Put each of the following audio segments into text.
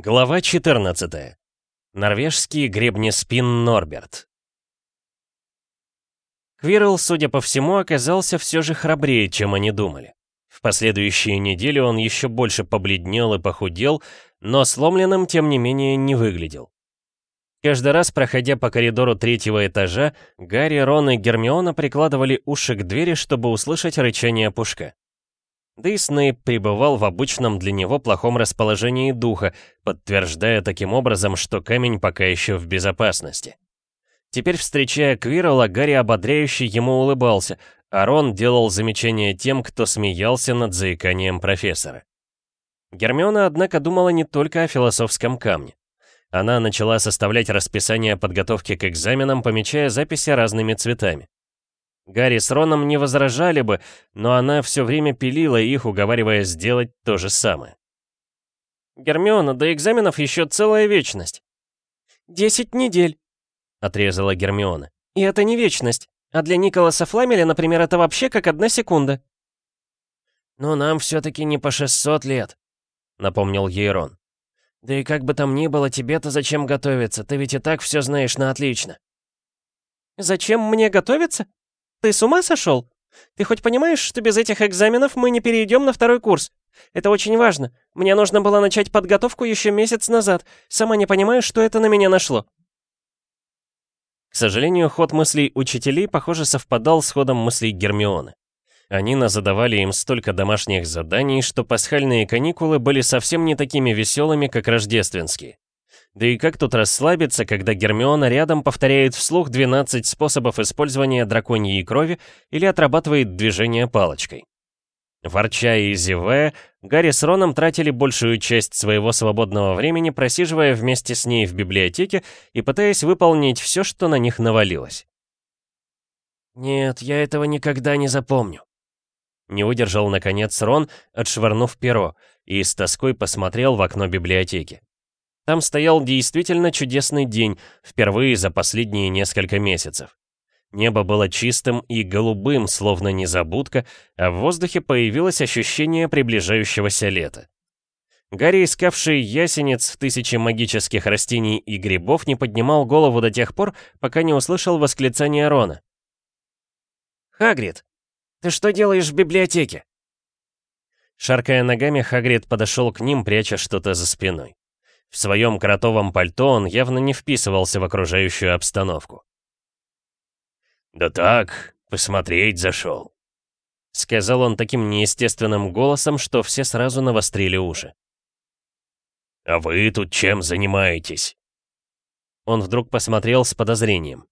Глава 14. Норвежский гребнеспин Норберт. Квирл, судя по всему, оказался все же храбрее, чем они думали. В последующие недели он еще больше побледнел и похудел, но сломленным, тем не менее, не выглядел. Каждый раз, проходя по коридору третьего этажа, Гарри, Рон и Гермиона прикладывали уши к двери, чтобы услышать рычание пушка. Снейп пребывал в обычном для него плохом расположении духа, подтверждая таким образом, что камень пока еще в безопасности. Теперь, встречая Квирла, Гарри ободряюще ему улыбался, а Рон делал замечания тем, кто смеялся над заиканием профессора. Гермиона, однако, думала не только о философском камне. Она начала составлять расписание подготовки к экзаменам, помечая записи разными цветами. Гарри с Роном не возражали бы, но она все время пилила их, уговаривая сделать то же самое. «Гермиона, до экзаменов еще целая вечность». «Десять недель», — отрезала Гермиона. «И это не вечность. А для Николаса Фламеля, например, это вообще как одна секунда». «Но нам все-таки не по 600 лет», — напомнил ей Рон. «Да и как бы там ни было, тебе-то зачем готовиться? Ты ведь и так все знаешь на отлично». «Зачем мне готовиться?» Ты с ума сошел? Ты хоть понимаешь, что без этих экзаменов мы не перейдем на второй курс? Это очень важно. Мне нужно было начать подготовку еще месяц назад. Сама не понимаю, что это на меня нашло. К сожалению, ход мыслей учителей, похоже, совпадал с ходом мыслей Гермионы. Они назадавали им столько домашних заданий, что пасхальные каникулы были совсем не такими веселыми, как рождественские. Да и как тут расслабиться, когда Гермиона рядом повторяет вслух 12 способов использования драконьей крови или отрабатывает движение палочкой? Ворча и зевая, Гарри с Роном тратили большую часть своего свободного времени, просиживая вместе с ней в библиотеке и пытаясь выполнить все, что на них навалилось. «Нет, я этого никогда не запомню», — не выдержал, наконец, Рон, отшвырнув перо, и с тоской посмотрел в окно библиотеки. Там стоял действительно чудесный день, впервые за последние несколько месяцев. Небо было чистым и голубым, словно незабудка, а в воздухе появилось ощущение приближающегося лета. Гарри, искавший ясенец в тысячи магических растений и грибов, не поднимал голову до тех пор, пока не услышал восклицание Рона. «Хагрид, ты что делаешь в библиотеке?» Шаркая ногами, Хагрид подошел к ним, пряча что-то за спиной. В своем кротовом пальто он явно не вписывался в окружающую обстановку. «Да так, посмотреть зашел», — сказал он таким неестественным голосом, что все сразу навострили уши. «А вы тут чем занимаетесь?» Он вдруг посмотрел с подозрением.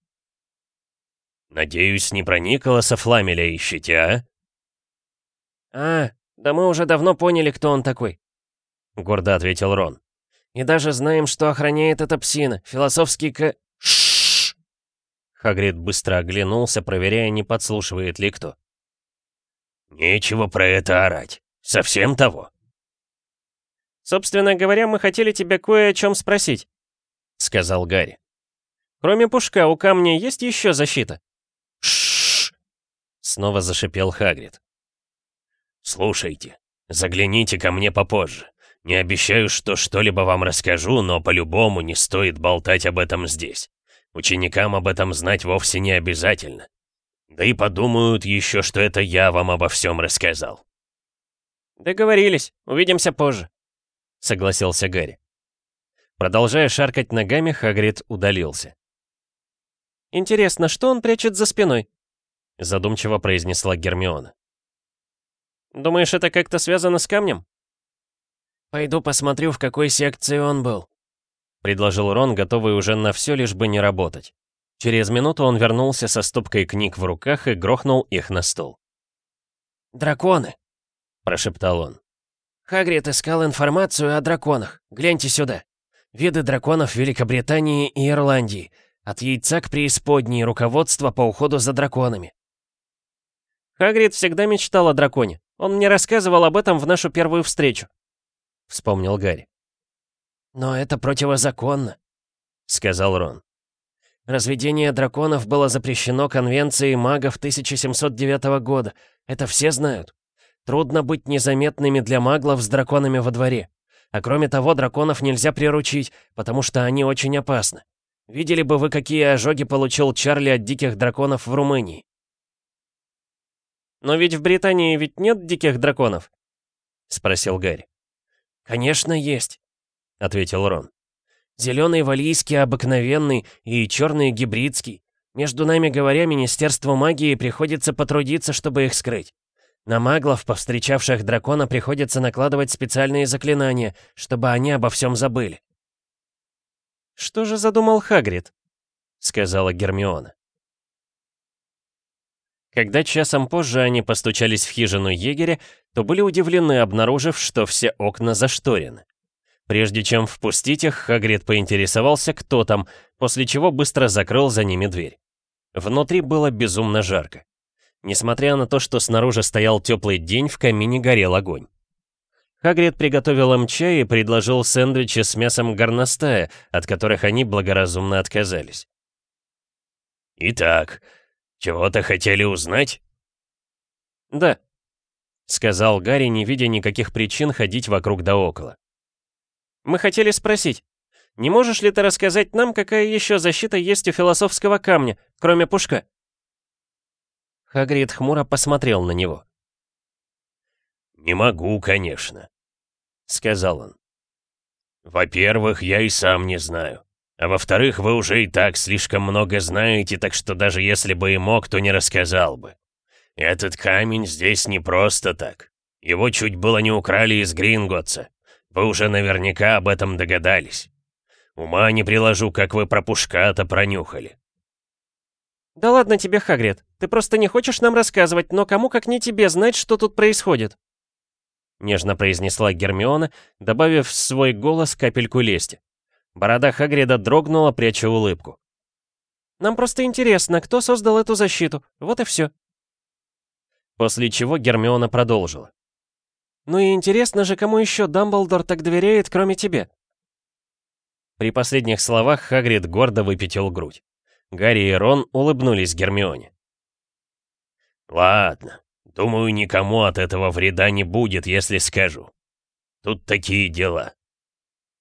«Надеюсь, не про Николаса Фламеля ищете, а?» «А, да мы уже давно поняли, кто он такой», — гордо ответил Рон. И даже знаем, что охраняет эта псина. Философский к... Шшш! Хагрид быстро оглянулся, проверяя, не подслушивает ли кто. «Нечего про это орать. Совсем того». «Собственно говоря, мы хотели тебя кое о чем спросить», — сказал Гарри. «Кроме пушка, у камня есть еще защита?» «Шшш!» — снова зашипел Хагрид. «Слушайте, загляните ко мне попозже. Не обещаю, что что-либо вам расскажу, но по-любому не стоит болтать об этом здесь. Ученикам об этом знать вовсе не обязательно. Да и подумают еще, что это я вам обо всем рассказал. «Договорились, увидимся позже», — согласился Гарри. Продолжая шаркать ногами, Хагрид удалился. «Интересно, что он прячет за спиной?» — задумчиво произнесла Гермиона. «Думаешь, это как-то связано с камнем?» «Пойду посмотрю, в какой секции он был», — предложил Рон, готовый уже на все, лишь бы не работать. Через минуту он вернулся со стопкой книг в руках и грохнул их на стол. «Драконы», — прошептал он. «Хагрид искал информацию о драконах. Гляньте сюда. Виды драконов Великобритании и Ирландии. От яйца к преисподней руководство по уходу за драконами». Хагрид всегда мечтал о драконе. Он мне рассказывал об этом в нашу первую встречу. — вспомнил Гарри. «Но это противозаконно», — сказал Рон. «Разведение драконов было запрещено Конвенцией магов 1709 года. Это все знают. Трудно быть незаметными для маглов с драконами во дворе. А кроме того, драконов нельзя приручить, потому что они очень опасны. Видели бы вы, какие ожоги получил Чарли от диких драконов в Румынии. «Но ведь в Британии ведь нет диких драконов?» — спросил Гарри. «Конечно, есть», — ответил Рон. «Зеленый валийский обыкновенный и черный гибридский. Между нами говоря, Министерству магии приходится потрудиться, чтобы их скрыть. На маглов, повстречавших дракона, приходится накладывать специальные заклинания, чтобы они обо всем забыли. «Что же задумал Хагрид?» — сказала Гермиона. Когда часом позже они постучались в хижину егеря, то были удивлены, обнаружив, что все окна зашторены. Прежде чем впустить их, Хагрид поинтересовался, кто там, после чего быстро закрыл за ними дверь. Внутри было безумно жарко. Несмотря на то, что снаружи стоял теплый день, в камине горел огонь. Хагрид приготовил им чай и предложил сэндвичи с мясом горностая, от которых они благоразумно отказались. «Итак, чего-то хотели узнать?» «Да», — сказал Гарри, не видя никаких причин ходить вокруг да около. «Мы хотели спросить, не можешь ли ты рассказать нам, какая еще защита есть у философского камня, кроме пушка?» Хагрид хмуро посмотрел на него. «Не могу, конечно», — сказал он. «Во-первых, я и сам не знаю. А во-вторых, вы уже и так слишком много знаете, так что даже если бы и мог, то не рассказал бы. Этот камень здесь не просто так. Его чуть было не украли из Гринготса. Вы уже наверняка об этом догадались. Ума не приложу, как вы про пушка-то пронюхали. «Да ладно тебе, Хагрид. Ты просто не хочешь нам рассказывать, но кому как не тебе знать, что тут происходит?» Нежно произнесла Гермиона, добавив в свой голос капельку лести. Борода Хагрида дрогнула, пряча улыбку. «Нам просто интересно, кто создал эту защиту. Вот и все». После чего Гермиона продолжила. «Ну и интересно же, кому еще Дамблдор так доверяет, кроме тебя?» При последних словах Хагрид гордо выпятил грудь. Гарри и Рон улыбнулись Гермионе. «Ладно, думаю, никому от этого вреда не будет, если скажу. Тут такие дела.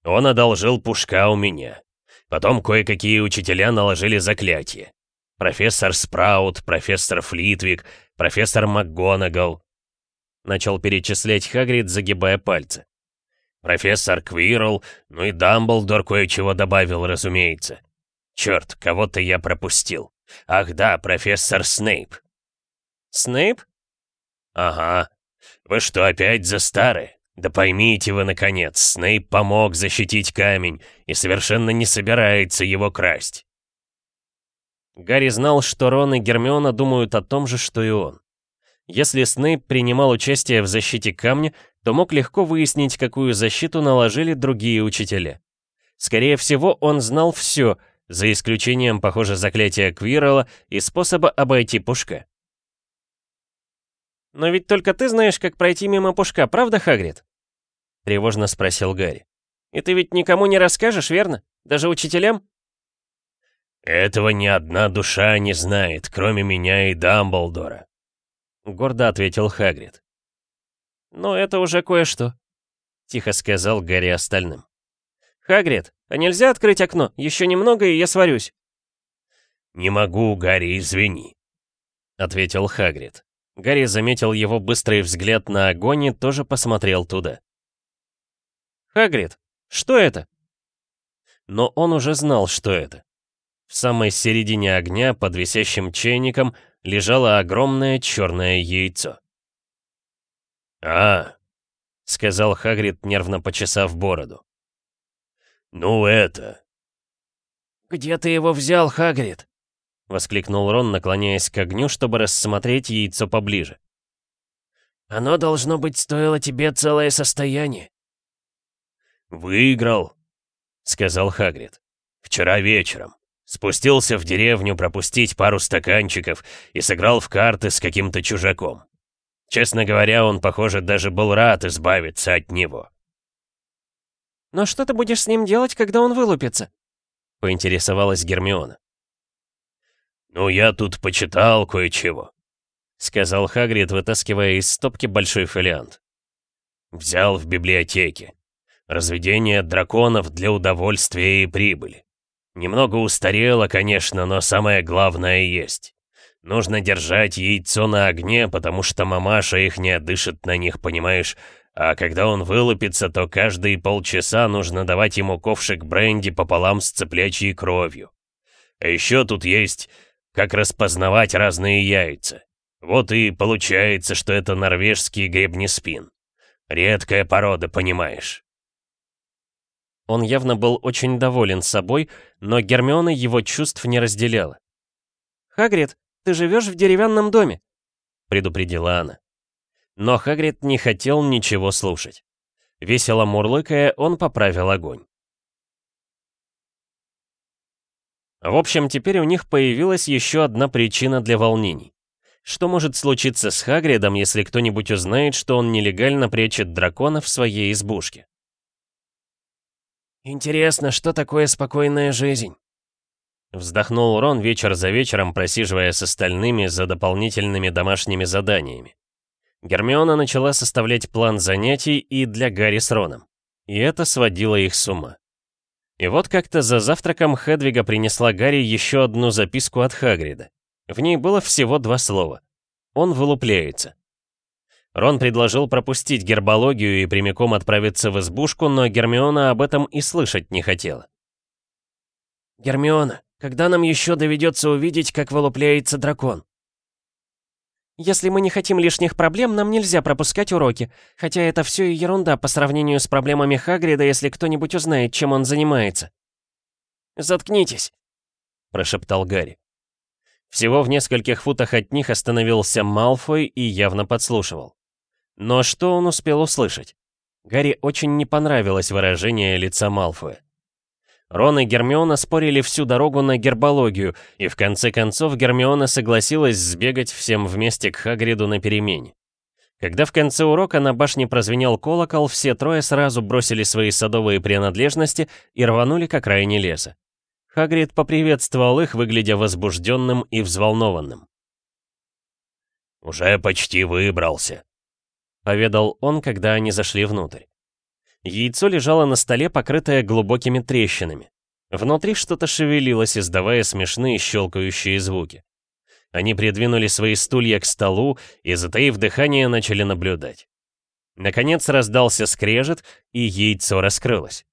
Он одолжил пушка у меня. Потом кое-какие учителя наложили заклятие. Профессор Спраут, профессор Флитвик, профессор МакГонагал. Начал перечислять Хагрид, загибая пальцы. Профессор Квирл, ну и Дамблдор кое-чего добавил, разумеется. Черт, кого-то я пропустил. Ах да, профессор Снейп. Снейп? Ага. Вы что, опять за старые? Да поймите вы, наконец, Снейп помог защитить камень и совершенно не собирается его красть. Гарри знал, что Рон и Гермиона думают о том же, что и он. Если Снейп принимал участие в защите камня, то мог легко выяснить, какую защиту наложили другие учителя. Скорее всего, он знал все, за исключением, похоже, заклятия Квирла и способа обойти Пушка. «Но ведь только ты знаешь, как пройти мимо Пушка, правда, Хагрид?» — тревожно спросил Гарри. «И ты ведь никому не расскажешь, верно? Даже учителям?» «Этого ни одна душа не знает, кроме меня и Дамблдора», — гордо ответил Хагрид. «Ну, это уже кое-что», — тихо сказал Гарри остальным. «Хагрид, а нельзя открыть окно? Еще немного, и я сварюсь». «Не могу, Гарри, извини», — ответил Хагрид. Гарри заметил его быстрый взгляд на огонь и тоже посмотрел туда. «Хагрид, что это?» Но он уже знал, что это. В самой середине огня, под висящим чайником, лежало огромное черное яйцо. «А!» — сказал Хагрид, нервно почесав бороду. «Ну это...» «Где ты его взял, Хагрид?» — воскликнул Рон, наклоняясь к огню, чтобы рассмотреть яйцо поближе. «Оно, должно быть, стоило тебе целое состояние». «Выиграл», — сказал Хагрид. «Вчера вечером. Спустился в деревню пропустить пару стаканчиков и сыграл в карты с каким-то чужаком. Честно говоря, он, похоже, даже был рад избавиться от него. «Но что ты будешь с ним делать, когда он вылупится?» — поинтересовалась Гермиона. «Ну, я тут почитал кое-чего», — сказал Хагрид, вытаскивая из стопки большой фолиант. «Взял в библиотеке. Разведение драконов для удовольствия и прибыли. Немного устарело, конечно, но самое главное есть. Нужно держать яйцо на огне, потому что мамаша их не дышит на них, понимаешь? А когда он вылупится, то каждые полчаса нужно давать ему ковшик бренди пополам с цыплячьей кровью. А еще тут есть, как распознавать разные яйца. Вот и получается, что это норвежский гребнеспин. Редкая порода, понимаешь. Он явно был очень доволен собой, но Гермиона его чувств не разделяла. «Хагрид, ты живешь в деревянном доме», — предупредила она. Но Хагрид не хотел ничего слушать. Весело мурлыкая, он поправил огонь. В общем, теперь у них появилась еще одна причина для волнений. Что может случиться с Хагридом, если кто-нибудь узнает, что он нелегально прячет дракона в своей избушке? «Интересно, что такое спокойная жизнь?» Вздохнул Рон вечер за вечером, просиживая с остальными за дополнительными домашними заданиями. Гермиона начала составлять план занятий и для Гарри с Роном. И это сводило их с ума. И вот как-то за завтраком Хедвига принесла Гарри еще одну записку от Хагрида. В ней было всего два слова. Он вылупляется. Рон предложил пропустить гербологию и прямиком отправиться в избушку, но Гермиона об этом и слышать не хотела. «Гермиона, когда нам еще доведется увидеть, как вылупляется дракон?» «Если мы не хотим лишних проблем, нам нельзя пропускать уроки. Хотя это все и ерунда по сравнению с проблемами Хагрида, если кто-нибудь узнает, чем он занимается». «Заткнитесь», — прошептал Гарри. Всего в нескольких футах от них остановился Малфой и явно подслушивал. Но что он успел услышать? Гарри очень не понравилось выражение лица Малфоя. Рон и Гермиона спорили всю дорогу на гербологию, и в конце концов Гермиона согласилась сбегать всем вместе к Хагриду на перемене. Когда в конце урока на башне прозвенел колокол, все трое сразу бросили свои садовые принадлежности и рванули к окраине леса. Хагрид поприветствовал их, выглядя возбужденным и взволнованным. «Уже почти выбрался», — поведал он, когда они зашли внутрь. Яйцо лежало на столе, покрытое глубокими трещинами. Внутри что-то шевелилось, издавая смешные щелкающие звуки. Они придвинули свои стулья к столу и, затаив дыхание, начали наблюдать. Наконец раздался скрежет, и яйцо раскрылось.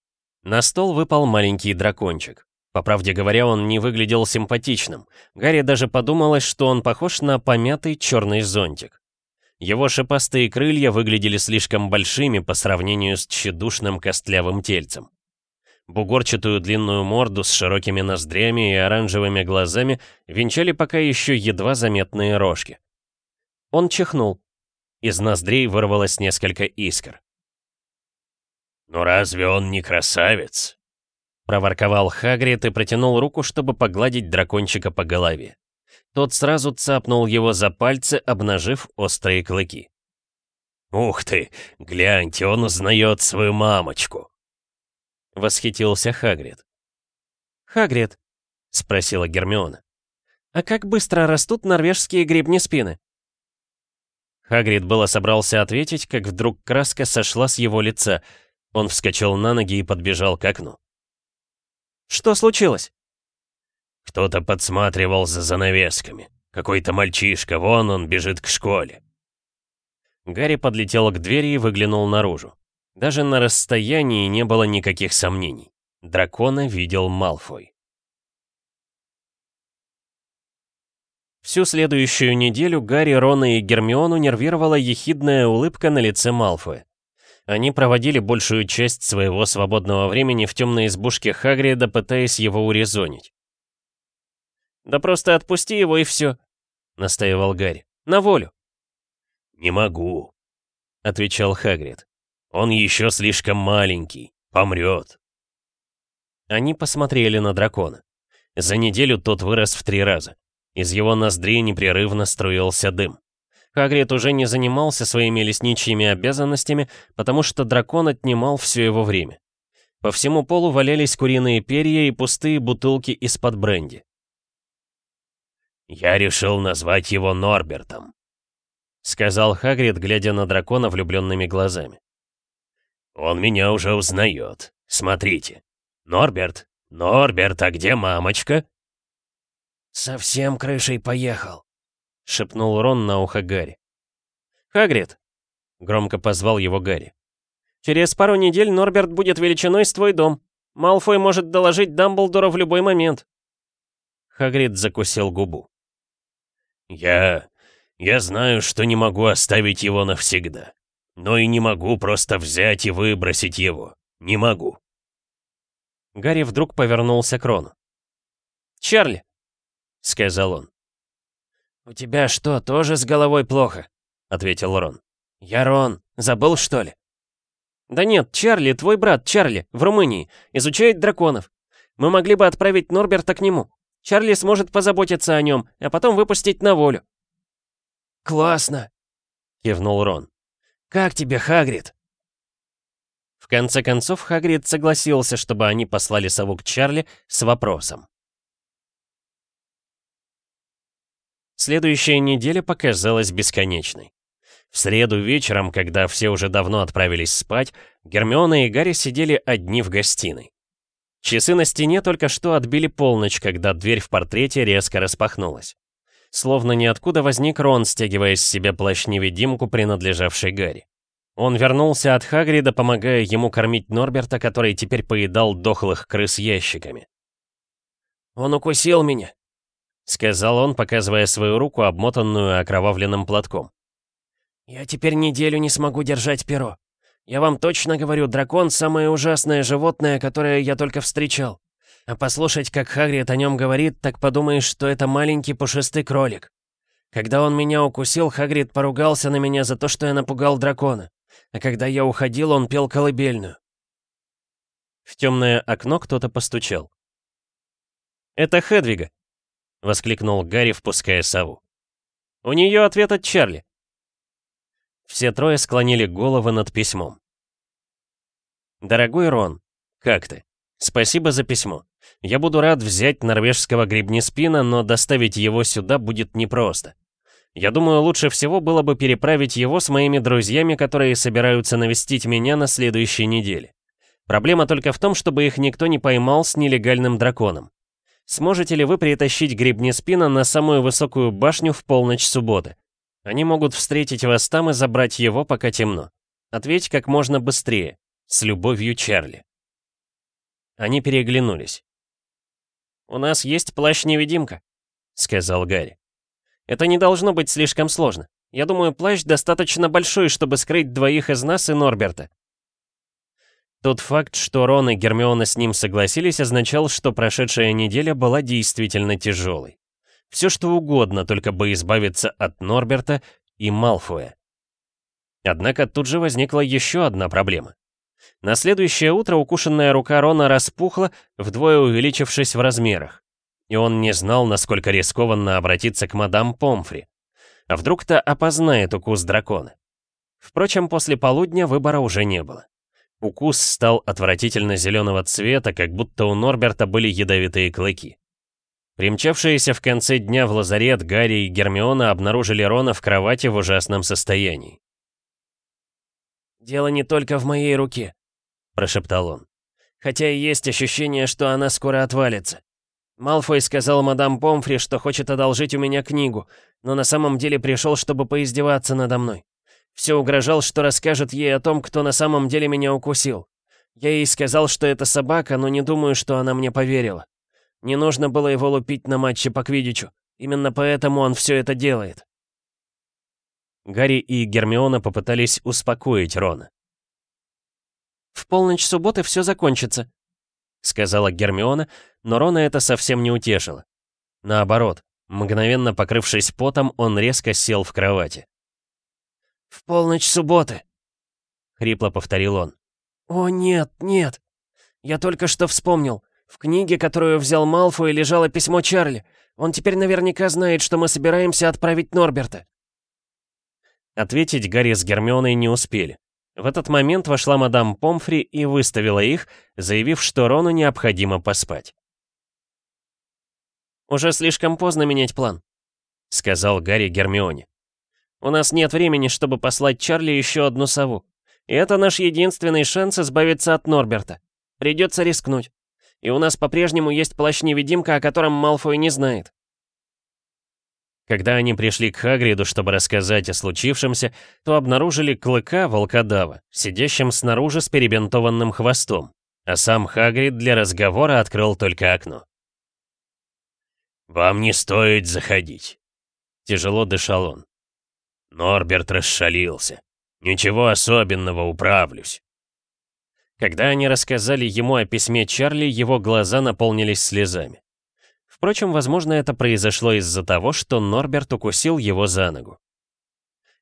На стол выпал маленький дракончик. По правде говоря, он не выглядел симпатичным. Гарри даже подумалось, что он похож на помятый черный зонтик. Его шипастые крылья выглядели слишком большими по сравнению с тщедушным костлявым тельцем. Бугорчатую длинную морду с широкими ноздрями и оранжевыми глазами венчали пока еще едва заметные рожки. Он чихнул. Из ноздрей вырвалось несколько искр. «Ну разве он не красавец?» Проворковал Хагрид и протянул руку, чтобы погладить дракончика по голове. Тот сразу цапнул его за пальцы, обнажив острые клыки. «Ух ты! Гляньте, он узнает свою мамочку!» Восхитился Хагрид. «Хагрид», — спросила Гермиона, «а как быстро растут норвежские гребни спины?» Хагрид было собрался ответить, как вдруг краска сошла с его лица. Он вскочил на ноги и подбежал к окну. «Что случилось?» Кто-то подсматривал за занавесками. Какой-то мальчишка, вон он бежит к школе. Гарри подлетел к двери и выглянул наружу. Даже на расстоянии не было никаких сомнений. Дракона видел Малфой. Всю следующую неделю Гарри, Рона и Гермиону нервировала ехидная улыбка на лице Малфоя. Они проводили большую часть своего свободного времени в темной избушке Хагрида, пытаясь его урезонить. «Да просто отпусти его и все», — настаивал Гарри. «На волю». «Не могу», — отвечал Хагрид. «Он еще слишком маленький, помрет». Они посмотрели на дракона. За неделю тот вырос в три раза. Из его ноздрей непрерывно струился дым. Хагрид уже не занимался своими лесничьими обязанностями, потому что дракон отнимал все его время. По всему полу валялись куриные перья и пустые бутылки из-под бренди. «Я решил назвать его Норбертом», — сказал Хагрид, глядя на дракона влюбленными глазами. «Он меня уже узнает. Смотрите. Норберт, Норберт, а где мамочка?» «Совсем крышей поехал», — шепнул Рон на ухо Гарри. «Хагрид!» — громко позвал его Гарри. «Через пару недель Норберт будет величиной с твой дом. Малфой может доложить Дамблдора в любой момент». Хагрид закусил губу. «Я... я знаю, что не могу оставить его навсегда. Но и не могу просто взять и выбросить его. Не могу». Гарри вдруг повернулся к Рону. «Чарли!» — сказал он. «У тебя что, тоже с головой плохо?» — ответил Рон. «Я Рон. Забыл, что ли?» «Да нет, Чарли, твой брат Чарли, в Румынии, изучает драконов. Мы могли бы отправить Норберта к нему. Чарли сможет позаботиться о нем, а потом выпустить на волю». «Классно!» — кивнул Рон. «Как тебе, Хагрид?» В конце концов, Хагрид согласился, чтобы они послали сову к Чарли с вопросом. Следующая неделя показалась бесконечной. В среду вечером, когда все уже давно отправились спать, Гермиона и Гарри сидели одни в гостиной. Часы на стене только что отбили полночь, когда дверь в портрете резко распахнулась. Словно ниоткуда возник Рон, стягивая с себя плащ-невидимку, принадлежавший Гарри. Он вернулся от Хагрида, помогая ему кормить Норберта, который теперь поедал дохлых крыс ящиками. «Он укусил меня», — сказал он, показывая свою руку, обмотанную окровавленным платком. «Я теперь неделю не смогу держать перо. Я вам точно говорю, дракон — самое ужасное животное, которое я только встречал. А послушать, как Хагрид о нем говорит, так подумаешь, что это маленький пушистый кролик. Когда он меня укусил, Хагрид поругался на меня за то, что я напугал дракона. А когда я уходил, он пел колыбельную. В темное окно кто-то постучал. «Это Хедвига!» — воскликнул Гарри, впуская сову. «У нее ответ от Чарли. Все трое склонили головы над письмом. «Дорогой Рон, как ты? Спасибо за письмо. Я буду рад взять норвежского гребнеспина, но доставить его сюда будет непросто. Я думаю, лучше всего было бы переправить его с моими друзьями, которые собираются навестить меня на следующей неделе. Проблема только в том, чтобы их никто не поймал с нелегальным драконом. Сможете ли вы притащить гребнеспина на самую высокую башню в полночь субботы? Они могут встретить вас там и забрать его, пока темно. Ответь как можно быстрее. С любовью, Чарли. Они переглянулись. «У нас есть плащ-невидимка», — сказал Гарри. «Это не должно быть слишком сложно. Я думаю, плащ достаточно большой, чтобы скрыть двоих из нас и Норберта». Тот факт, что Рон и Гермиона с ним согласились, означал, что прошедшая неделя была действительно тяжелой. Все что угодно, только бы избавиться от Норберта и Малфоя. Однако тут же возникла еще одна проблема. На следующее утро укушенная рука Рона распухла, вдвое увеличившись в размерах. И он не знал, насколько рискованно обратиться к мадам Помфри. А вдруг-то опознает укус дракона. Впрочем, после полудня выбора уже не было. Укус стал отвратительно зеленого цвета, как будто у Норберта были ядовитые клыки. Примчавшиеся в конце дня в лазарет Гарри и Гермиона обнаружили Рона в кровати в ужасном состоянии. «Дело не только в моей руке», — прошептал он. «Хотя и есть ощущение, что она скоро отвалится. Малфой сказал мадам Помфри, что хочет одолжить у меня книгу, но на самом деле пришел, чтобы поиздеваться надо мной. Все угрожал, что расскажет ей о том, кто на самом деле меня укусил. Я ей сказал, что это собака, но не думаю, что она мне поверила. Не нужно было его лупить на матче по квиддичу. Именно поэтому он все это делает. Гарри и Гермиона попытались успокоить Рона. «В полночь субботы все закончится», — сказала Гермиона, но Рона это совсем не утешило. Наоборот, мгновенно покрывшись потом, он резко сел в кровати. «В полночь субботы», — хрипло повторил он. «О, нет, нет. Я только что вспомнил. В книге, которую взял Малфой, лежало письмо Чарли. Он теперь наверняка знает, что мы собираемся отправить Норберта. Ответить Гарри с Гермионой не успели. В этот момент вошла мадам Помфри и выставила их, заявив, что Рону необходимо поспать. «Уже слишком поздно менять план», — сказал Гарри Гермионе. «У нас нет времени, чтобы послать Чарли еще одну сову. И это наш единственный шанс избавиться от Норберта. Придется рискнуть. И у нас по-прежнему есть плащ-невидимка, о котором Малфой не знает. Когда они пришли к Хагриду, чтобы рассказать о случившемся, то обнаружили клыка волкодава, сидящим снаружи с перебинтованным хвостом, а сам Хагрид для разговора открыл только окно. «Вам не стоит заходить», — тяжело дышал он. Норберт расшалился. «Ничего особенного, управлюсь». Когда они рассказали ему о письме Чарли, его глаза наполнились слезами. Впрочем, возможно, это произошло из-за того, что Норберт укусил его за ногу.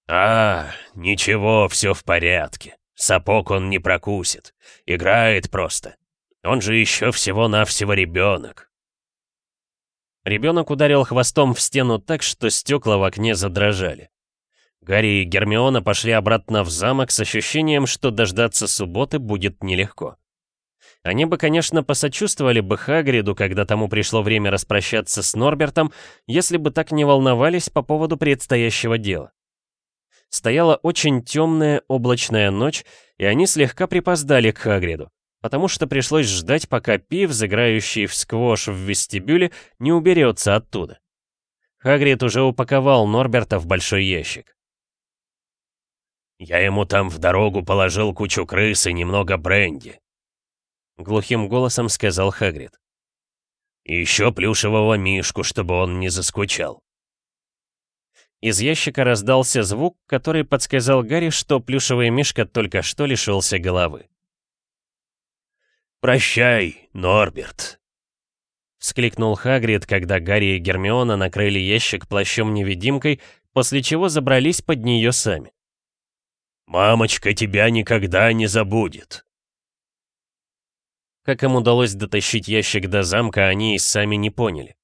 «А, ничего, все в порядке. Сапог он не прокусит. Играет просто. Он же еще всего-навсего ребенок». Ребенок ударил хвостом в стену так, что стекла в окне задрожали. Гарри и Гермиона пошли обратно в замок с ощущением, что дождаться субботы будет нелегко. Они бы, конечно, посочувствовали бы Хагриду, когда тому пришло время распрощаться с Норбертом, если бы так не волновались по поводу предстоящего дела. Стояла очень темная облачная ночь, и они слегка припоздали к Хагриду, потому что пришлось ждать, пока Пив, заграющий в сквош в вестибюле, не уберется оттуда. Хагрид уже упаковал Норберта в большой ящик. «Я ему там в дорогу положил кучу крыс и немного бренди», — глухим голосом сказал Хагрид. «И еще плюшевого мишку, чтобы он не заскучал». Из ящика раздался звук, который подсказал Гарри, что плюшевый мишка только что лишился головы. «Прощай, Норберт!» Вскликнул Хагрид, когда Гарри и Гермиона накрыли ящик плащом-невидимкой, после чего забрались под нее сами. «Мамочка тебя никогда не забудет!» Как им удалось дотащить ящик до замка, они и сами не поняли.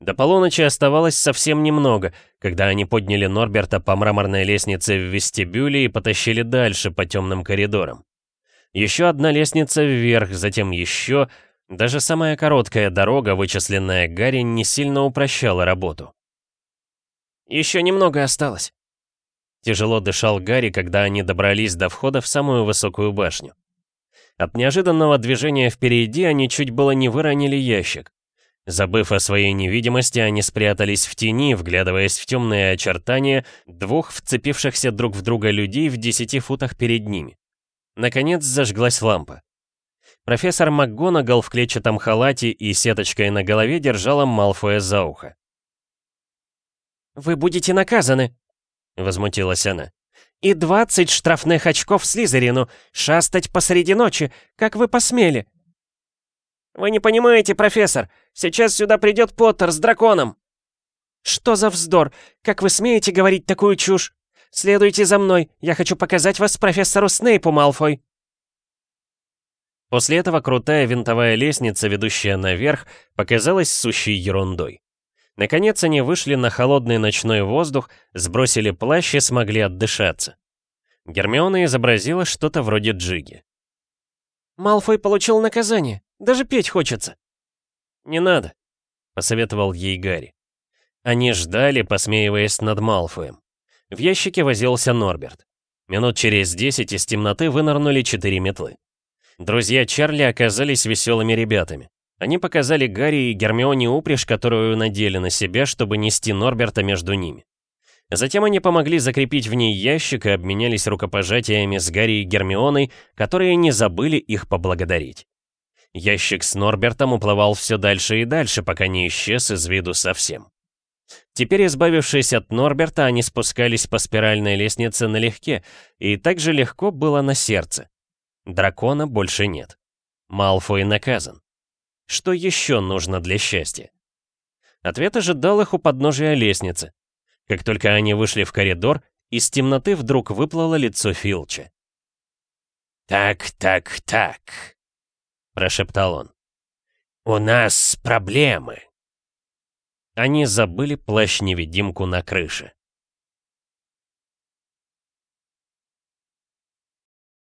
До полуночи оставалось совсем немного, когда они подняли Норберта по мраморной лестнице в вестибюле и потащили дальше по темным коридорам. Еще одна лестница вверх, затем еще... Даже самая короткая дорога, вычисленная Гарри, не сильно упрощала работу. «Еще немного осталось», Тяжело дышал Гарри, когда они добрались до входа в самую высокую башню. От неожиданного движения впереди они чуть было не выронили ящик. Забыв о своей невидимости, они спрятались в тени, вглядываясь в темные очертания двух вцепившихся друг в друга людей в десяти футах перед ними. Наконец зажглась лампа. Профессор МакГонагал в клетчатом халате и сеточкой на голове держала Малфоя за ухо. «Вы будете наказаны!» — возмутилась она. «И двадцать штрафных очков Слизерину! Шастать посреди ночи! Как вы посмели!» «Вы не понимаете, профессор! Сейчас сюда придет Поттер с драконом!» «Что за вздор! Как вы смеете говорить такую чушь? Следуйте за мной! Я хочу показать вас профессору Снейпу, Малфой!» После этого крутая винтовая лестница, ведущая наверх, показалась сущей ерундой. Наконец они вышли на холодный ночной воздух, сбросили плащ и смогли отдышаться. Гермиона изобразила что-то вроде джиги. «Малфой получил наказание. Даже петь хочется». «Не надо», — посоветовал ей Гарри. Они ждали, посмеиваясь над Малфоем. В ящике возился Норберт. Минут через десять из темноты вынырнули четыре метлы. Друзья Чарли оказались веселыми ребятами. Они показали Гарри и Гермионе упряжь, которую надели на себя, чтобы нести Норберта между ними. Затем они помогли закрепить в ней ящик и обменялись рукопожатиями с Гарри и Гермионой, которые не забыли их поблагодарить. Ящик с Норбертом уплывал все дальше и дальше, пока не исчез из виду совсем. Теперь, избавившись от Норберта, они спускались по спиральной лестнице налегке, и так же легко было на сердце. Дракона больше нет. Малфой наказан. Что еще нужно для счастья? Ответ ожидал их у подножия лестницы. Как только они вышли в коридор, из темноты вдруг выплыло лицо Филча. «Так, так, так», — прошептал он. «У нас проблемы». Они забыли плащ-невидимку на крыше.